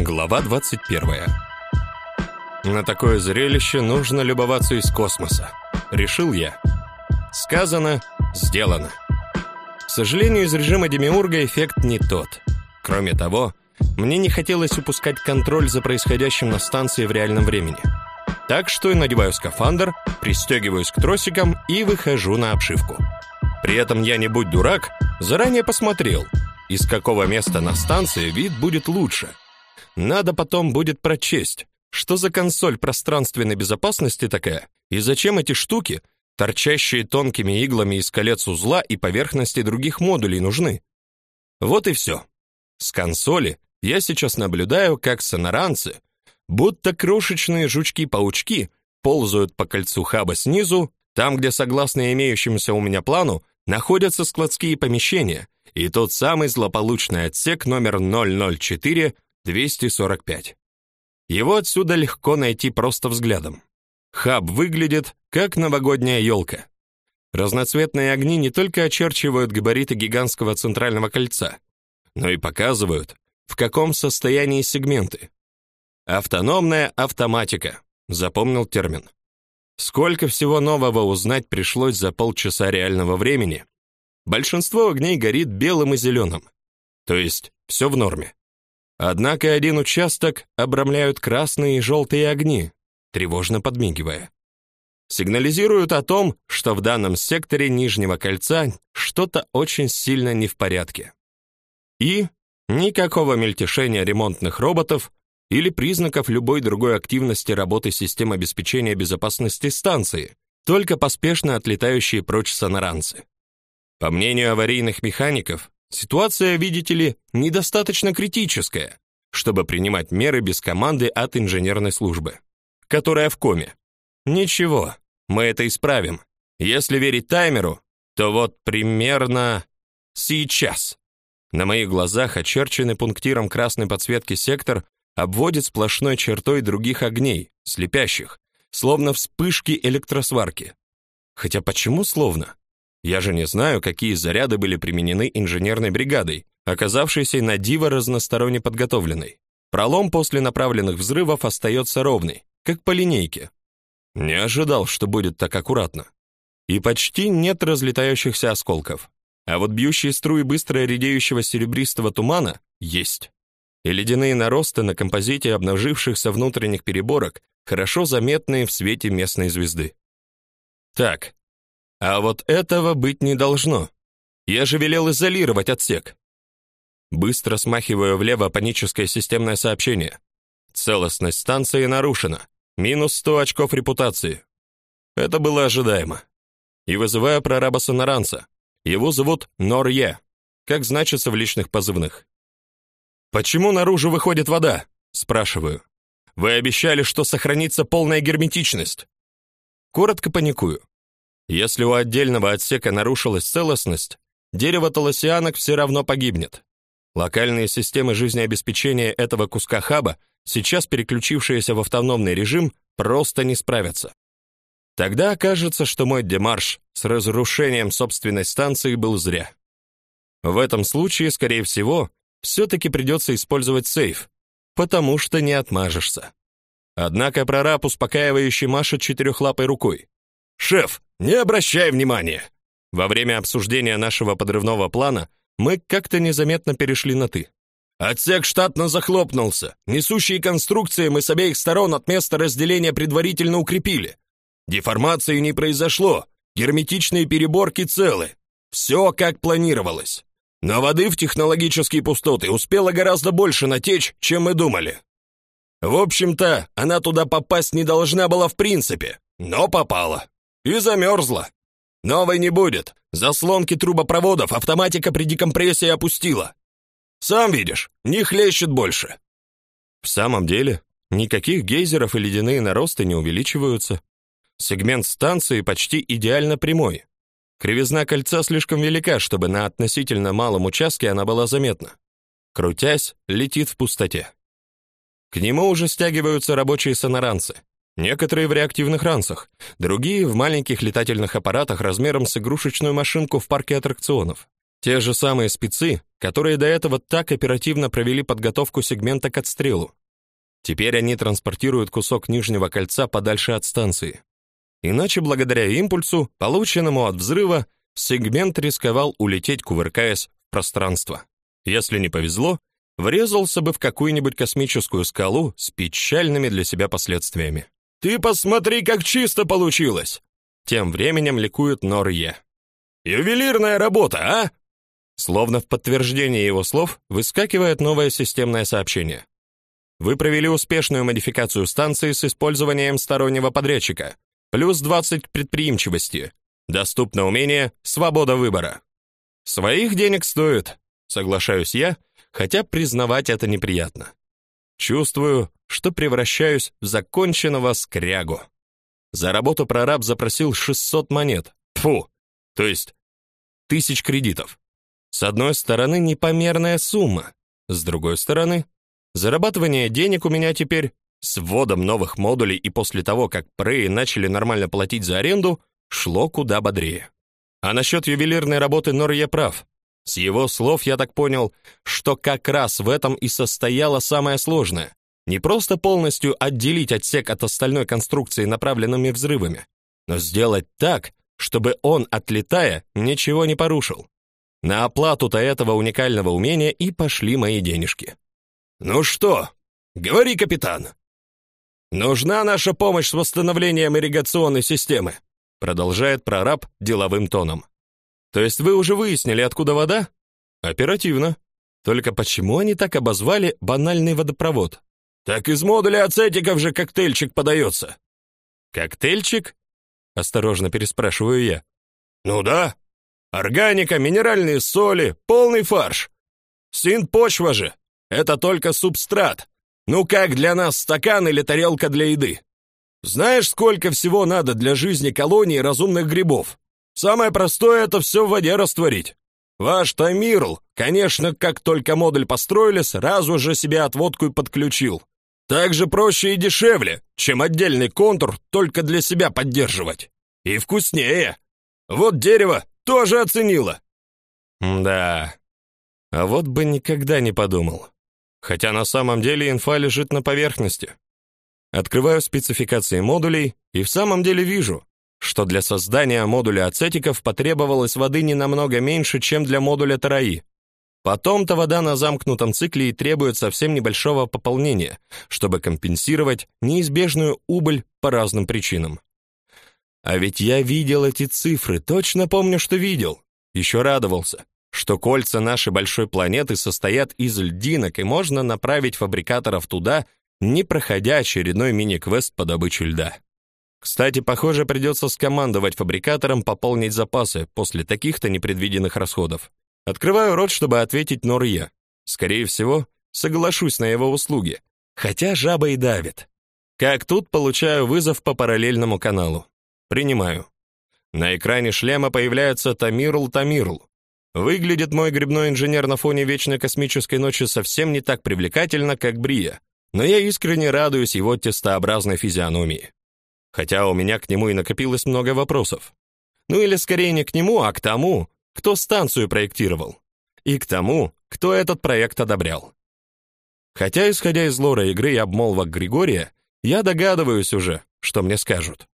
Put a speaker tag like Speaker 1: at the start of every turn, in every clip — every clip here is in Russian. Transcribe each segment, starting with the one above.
Speaker 1: Глава 21. На такое зрелище нужно любоваться из космоса, решил я. Сказано, сделано. К сожалению, из режима демиурга эффект не тот. Кроме того, мне не хотелось упускать контроль за происходящим на станции в реальном времени. Так что я надеваю скафандр, пристегиваюсь к тросикам и выхожу на обшивку. При этом я не будь дурак, заранее посмотрел, из какого места на станции вид будет лучше – надо потом будет прочесть, что за консоль пространственной безопасности такая, и зачем эти штуки, торчащие тонкими иглами из колец узла и поверхности других модулей, нужны. Вот и все. С консоли я сейчас наблюдаю, как сонаранцы, будто крошечные жучки-паучки, ползают по кольцу хаба снизу, там, где, согласно имеющемуся у меня плану, находятся складские помещения и тот самый злополучный отсек номер 004 245. Его отсюда легко найти просто взглядом. Хаб выглядит как новогодняя елка. Разноцветные огни не только очерчивают габариты гигантского центрального кольца, но и показывают, в каком состоянии сегменты. Автономная автоматика, запомнил термин. Сколько всего нового узнать пришлось за полчаса реального времени. Большинство огней горит белым и зеленым. То есть все в норме. Однако один участок обрамляют красные и желтые огни, тревожно подмигивая. Сигнализируют о том, что в данном секторе нижнего кольца что-то очень сильно не в порядке. И никакого мельтешения ремонтных роботов или признаков любой другой активности работы систем обеспечения безопасности станции, только поспешно отлетающие прочь сонаранцы. По мнению аварийных механиков, Ситуация, видите ли, недостаточно критическая, чтобы принимать меры без команды от инженерной службы, которая в коме. Ничего, мы это исправим. Если верить таймеру, то вот примерно сейчас. На моих глазах очерченный пунктиром красной подсветки сектор обводит сплошной чертой других огней, слепящих, словно вспышки электросварки. Хотя почему словно? Я же не знаю, какие заряды были применены инженерной бригадой, оказавшейся на диво разносторонне подготовленной. Пролом после направленных взрывов остается ровный, как по линейке. Не ожидал, что будет так аккуратно. И почти нет разлетающихся осколков. А вот бьющие струи быстро редеющего серебристого тумана есть. И ледяные наросты на композите обнажившихся внутренних переборок хорошо заметные в свете местной звезды. Так, а вот этого быть не должно. Я же велел изолировать отсек. Быстро смахиваю влево паническое системное сообщение. Целостность станции нарушена. Минус 100 очков репутации. Это было ожидаемо. И вызываю прораба Сонаранца. Его зовут Норье, как значится в личных позывных. Почему наружу выходит вода? спрашиваю. Вы обещали, что сохранится полная герметичность. Коротко паникую. Если у отдельного отсека нарушилась целостность, дерево толосианок все равно погибнет. Локальные системы жизнеобеспечения этого куска хаба, сейчас переключившиеся в автономный режим, просто не справятся. Тогда окажется, что мой демарш с разрушением собственной станции был зря. В этом случае, скорее всего, все-таки придется использовать сейф, потому что не отмажешься. Однако прораб успокаивающе машет четырехлапой рукой. «Шеф, не обращай внимания!» Во время обсуждения нашего подрывного плана мы как-то незаметно перешли на «ты». Отсек штатно захлопнулся. Несущие конструкции мы с обеих сторон от места разделения предварительно укрепили. Деформации не произошло. Герметичные переборки целы. Все как планировалось. Но воды в технологические пустоты успело гораздо больше натечь, чем мы думали. В общем-то, она туда попасть не должна была в принципе, но попала. И замерзла. Новой не будет. Заслонки трубопроводов автоматика при декомпрессии опустила. Сам видишь, не хлещет больше. В самом деле, никаких гейзеров и ледяные наросты не увеличиваются. Сегмент станции почти идеально прямой. Кривизна кольца слишком велика, чтобы на относительно малом участке она была заметна. Крутясь, летит в пустоте. К нему уже стягиваются рабочие сонаранцы. Некоторые в реактивных ранцах, другие в маленьких летательных аппаратах размером с игрушечную машинку в парке аттракционов. Те же самые спецы, которые до этого так оперативно провели подготовку сегмента к отстрелу. Теперь они транспортируют кусок нижнего кольца подальше от станции. Иначе благодаря импульсу, полученному от взрыва, сегмент рисковал улететь, кувыркаясь в пространство. Если не повезло, врезался бы в какую-нибудь космическую скалу с печальными для себя последствиями. Ты посмотри, как чисто получилось. Тем временем ликует Норье. Ювелирная работа, а? Словно в подтверждение его слов, выскакивает новое системное сообщение. Вы провели успешную модификацию станции с использованием стороннего подрядчика. Плюс 20 предприимчивости. Доступно умение «Свобода выбора». Своих денег стоит, соглашаюсь я, хотя признавать это неприятно. Чувствую, что превращаюсь в законченного скрягу. За работу прораб запросил 600 монет. Фу, то есть тысяч кредитов. С одной стороны, непомерная сумма, с другой стороны, зарабатывание денег у меня теперь с вводом новых модулей и после того, как Prey начали нормально платить за аренду, шло куда бодрее. А насчет ювелирной работы Нор я прав. С его слов я так понял, что как раз в этом и состояло самое сложное. Не просто полностью отделить отсек от остальной конструкции направленными взрывами, но сделать так, чтобы он, отлетая, ничего не порушил. На оплату-то этого уникального умения и пошли мои денежки. Ну что? Говори, капитан. Нужна наша помощь с восстановлением ирригационной системы, продолжает прораб деловым тоном. То есть вы уже выяснили, откуда вода? Оперативно. Только почему они так обозвали банальный водопровод? Так из модуля ацетиков же коктейльчик подается. Коктейльчик? Осторожно переспрашиваю я. Ну да. Органика, минеральные соли, полный фарш. Синт-почва же. Это только субстрат. Ну как для нас стакан или тарелка для еды? Знаешь, сколько всего надо для жизни колонии разумных грибов? Самое простое это все в воде растворить. Ваш Тамирл, конечно, как только модуль построили, сразу же себе отводку и подключил. Так же проще и дешевле, чем отдельный контур только для себя поддерживать. И вкуснее. Вот дерево тоже оценило. Да. А вот бы никогда не подумал. Хотя на самом деле инфа лежит на поверхности. Открываю спецификации модулей и в самом деле вижу, что для создания модуля ацетиков потребовалось воды не намного меньше, чем для модуля тараи. Потом-то вода на замкнутом цикле и требует совсем небольшого пополнения, чтобы компенсировать неизбежную убыль по разным причинам. А ведь я видел эти цифры, точно помню, что видел. Еще радовался, что кольца нашей большой планеты состоят из льдинок, и можно направить фабрикаторов туда, не проходя очередной мини-квест по добыче льда. Кстати, похоже, придется скомандовать фабрикаторам пополнить запасы после таких-то непредвиденных расходов. Открываю рот, чтобы ответить Норье. Скорее всего, соглашусь на его услуги, хотя жаба и давит. Как тут получаю вызов по параллельному каналу. Принимаю. На экране шлема появляется Тамирл Тамирл. Выглядит мой грибной инженер на фоне вечной космической ночи совсем не так привлекательно, как Брия, но я искренне радуюсь его тестообразной физиономии хотя у меня к нему и накопилось много вопросов. Ну или скорее не к нему, а к тому, кто станцию проектировал, и к тому, кто этот проект одобрял. Хотя, исходя из лора игры и обмолвок Григория, я догадываюсь уже, что мне скажут.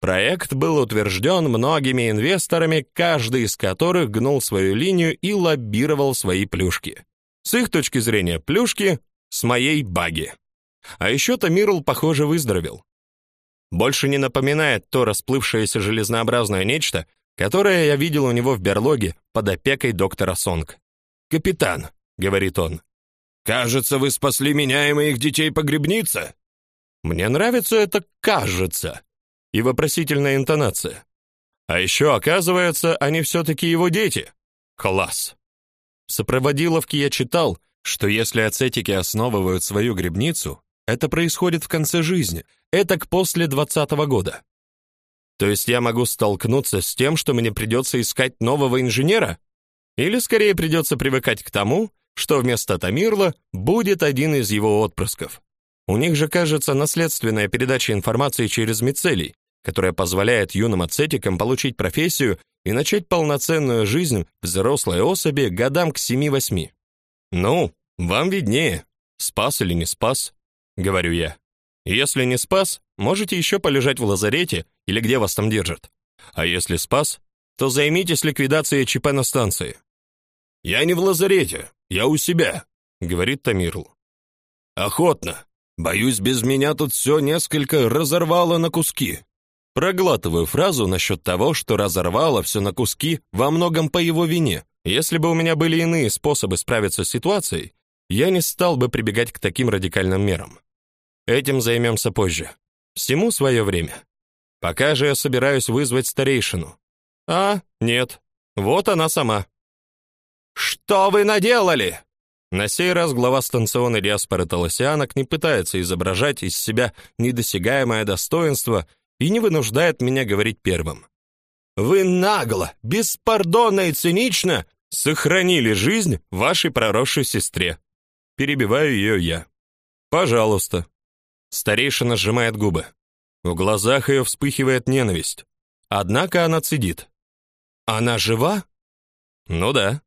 Speaker 1: Проект был утвержден многими инвесторами, каждый из которых гнул свою линию и лоббировал свои плюшки. С их точки зрения плюшки, с моей баги. А еще Тамирл, похоже, выздоровел больше не напоминает то расплывшееся железнообразное нечто, которое я видел у него в берлоге под опекой доктора Сонг. «Капитан», — говорит он, — «кажется, вы спасли меня и моих детей погребница». Мне нравится это «кажется» и вопросительная интонация. А еще, оказывается, они все-таки его дети. Класс. В сопроводиловке я читал, что если ацетики основывают свою гребницу, это происходит в конце жизни, это к после двадцатого года. То есть я могу столкнуться с тем, что мне придется искать нового инженера? Или скорее придется привыкать к тому, что вместо Тамирла будет один из его отпрысков. У них же, кажется, наследственная передача информации через мицелий, которая позволяет юным ацетикам получить профессию и начать полноценную жизнь взрослой особи годам к 7-8. Ну, вам виднее, спас или не спас, говорю я. Если не спас, можете еще полежать в лазарете или где вас там держат. А если спас, то займитесь ликвидацией ЧП на станции. Я не в лазарете, я у себя, говорит Тамирл. Охотно. Боюсь, без меня тут все несколько разорвало на куски. Проглатываю фразу насчет того, что разорвало все на куски во многом по его вине. Если бы у меня были иные способы справиться с ситуацией, я не стал бы прибегать к таким радикальным мерам. Этим займемся позже. Всему свое время. Пока же я собираюсь вызвать старейшину. А, нет. Вот она сама. Что вы наделали? На сей раз глава станционной диаспоры Толосианок не пытается изображать из себя недосягаемое достоинство и не вынуждает меня говорить первым. Вы нагло, беспардонно и цинично сохранили жизнь вашей проросшей сестре. Перебиваю ее я. Пожалуйста. Старейшина сжимает губы. В глазах ее вспыхивает ненависть. Однако она цедит. Она жива? Ну да.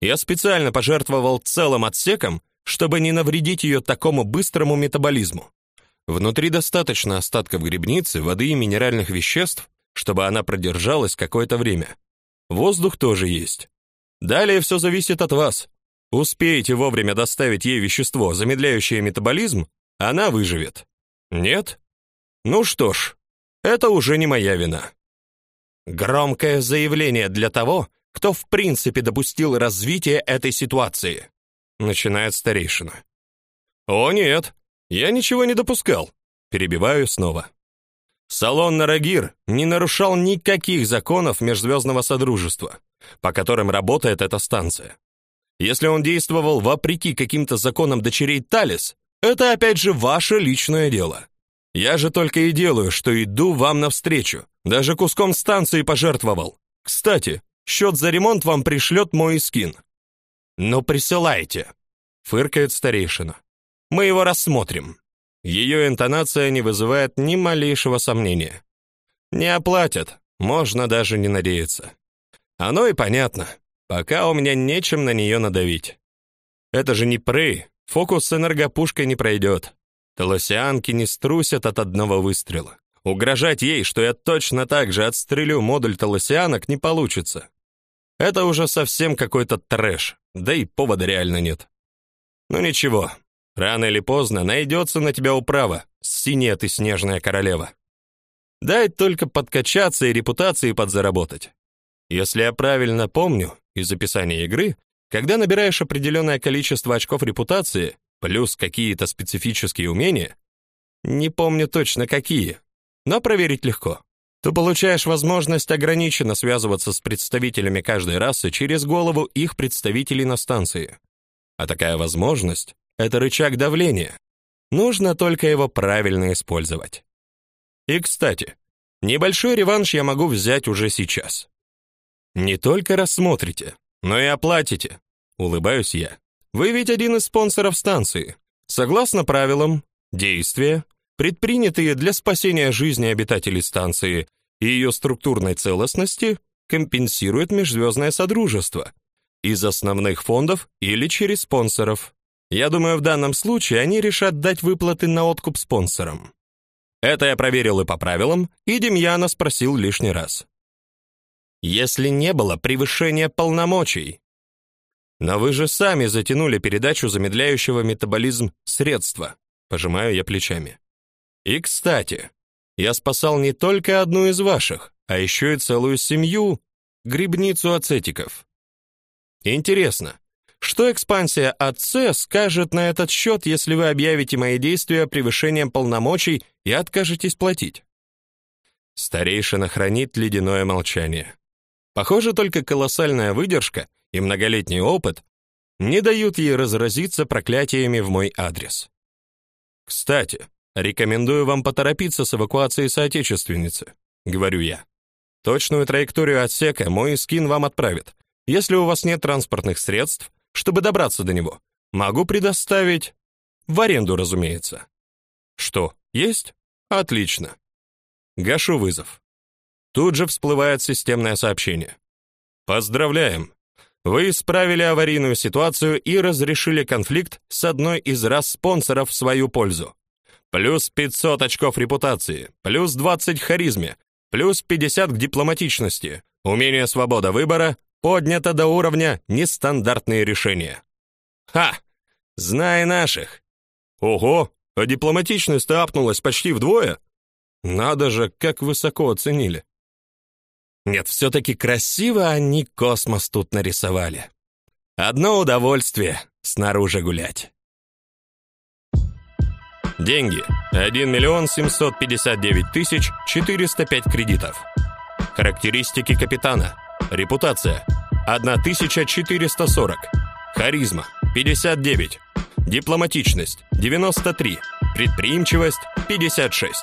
Speaker 1: Я специально пожертвовал целым отсеком, чтобы не навредить ее такому быстрому метаболизму. Внутри достаточно остатков грибницы, воды и минеральных веществ, чтобы она продержалась какое-то время. Воздух тоже есть. Далее все зависит от вас. Успеете вовремя доставить ей вещество, замедляющее метаболизм, она выживет. Нет? Ну что ж, это уже не моя вина. Громкое заявление для того, кто в принципе допустил развитие этой ситуации, начинает старейшина. О нет, я ничего не допускал, перебиваю снова. Салон Нарагир не нарушал никаких законов межзвездного содружества, по которым работает эта станция. Если он действовал вопреки каким-то законам дочерей Талис, это опять же ваше личное дело. Я же только и делаю, что иду вам навстречу. Даже куском станции пожертвовал. Кстати, Счет за ремонт вам пришлет мой скин. Ну присылайте, фыркает старейшина. Мы его рассмотрим. Ее интонация не вызывает ни малейшего сомнения. Не оплатят, можно даже не надеяться. Оно и понятно. Пока у меня нечем на нее надавить. Это же не пры, фокус с энергопушкой не пройдет. Толосианки не струсят от одного выстрела. Угрожать ей, что я точно так же отстрелю модуль толосианок, не получится. Это уже совсем какой-то трэш, да и повода реально нет. Ну ничего, рано или поздно найдется на тебя управа, синяя ты снежная королева. Дай только подкачаться и репутации подзаработать. Если я правильно помню из описания игры, когда набираешь определенное количество очков репутации, плюс какие-то специфические умения, не помню точно какие, но проверить легко то получаешь возможность ограниченно связываться с представителями каждой расы через голову их представителей на станции. А такая возможность это рычаг давления. Нужно только его правильно использовать. И, кстати, небольшой реванш я могу взять уже сейчас. Не только рассмотрите, но и оплатите, улыбаюсь я. Вы ведь один из спонсоров станции. Согласно правилам, действия предпринятые для спасения жизни обитателей станции и ее структурной целостности, компенсирует межзвездное содружество из основных фондов или через спонсоров. Я думаю, в данном случае они решат дать выплаты на откуп спонсорам. Это я проверил и по правилам, и Демьяна спросил лишний раз. Если не было превышения полномочий. Но вы же сами затянули передачу замедляющего метаболизм средства. Пожимаю я плечами. И, кстати, я спасал не только одну из ваших, а еще и целую семью, грибницу ацетиков. Интересно, что экспансия АЦ скажет на этот счет, если вы объявите мои действия превышением полномочий и откажетесь платить? Старейшина хранит ледяное молчание. Похоже, только колоссальная выдержка и многолетний опыт не дают ей разразиться проклятиями в мой адрес. Кстати, Рекомендую вам поторопиться с эвакуацией соотечественницы, говорю я. Точную траекторию отсека мой скин вам отправит. Если у вас нет транспортных средств, чтобы добраться до него, могу предоставить в аренду, разумеется. Что, есть? Отлично. Гашу вызов. Тут же всплывает системное сообщение. Поздравляем. Вы исправили аварийную ситуацию и разрешили конфликт с одной из раз спонсоров в свою пользу. Плюс 500 очков репутации, плюс 20 харизме, плюс 50 к дипломатичности. Умение свобода выбора поднято до уровня нестандартные решения. Ха! Знай наших. Ого, а дипломатичность апнулась почти вдвое. Надо же, как высоко оценили. Нет, все-таки красиво они космос тут нарисовали. Одно удовольствие снаружи гулять. Деньги. 1 миллион 759 тысяч 405 кредитов. Характеристики капитана. Репутация. 1440. Харизма. 59. Дипломатичность. 93. Предприимчивость. 56.